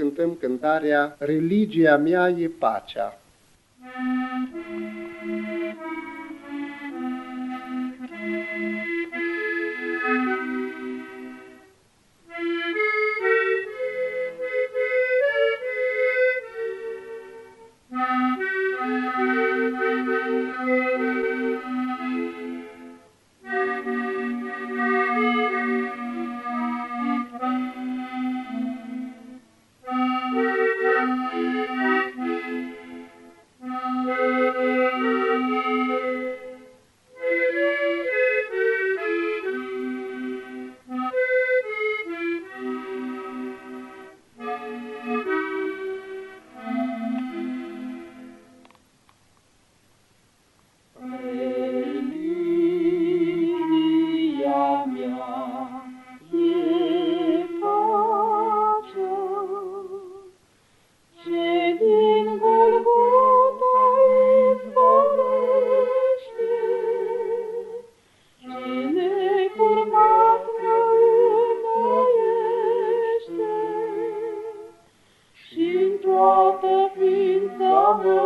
cântăm cântarea Religia mea e pacea. Toată ființa mă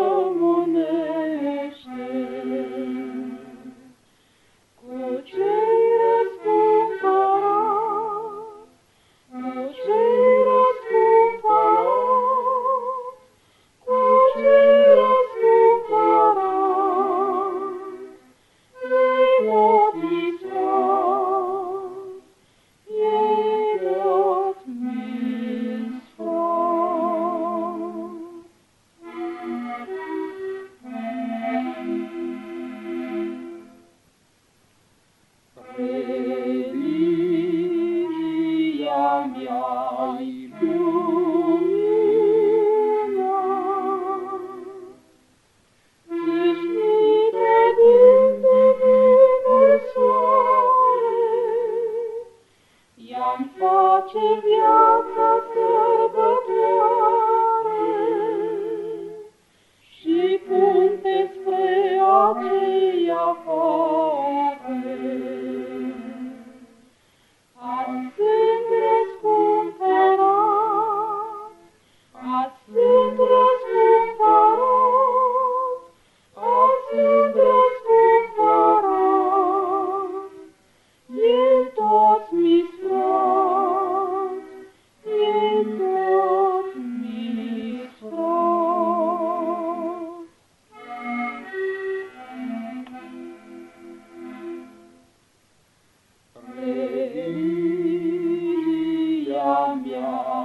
Ea-mi face viața sărbătoare. Și pun cambia.